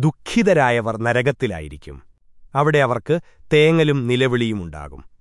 ദുഃഖിതരായവർ നരകത്തിലായിരിക്കും. അവിടെ അവർക്ക് തേങ്ങലും നിലവിളിയുമുണ്ടാകും